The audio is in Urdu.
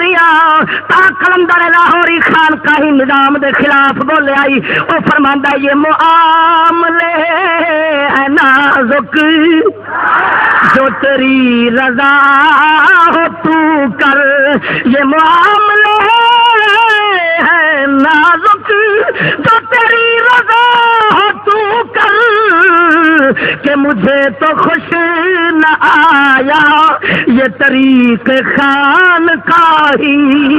دیا۔ تا کلندر لاہوری خان کا ہی نظام دے خلاف بولے آئی۔ وہ فرماندا یہ معاملے ہے نازک۔ جو تیری رضا ہو تو کر، یہ معاملے ہے نازک۔ جو تیری رضا ہو تو کر، کہ مجھے تو خوش نہ آیا۔ یہ طریق خان کا ہی۔